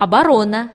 оборона.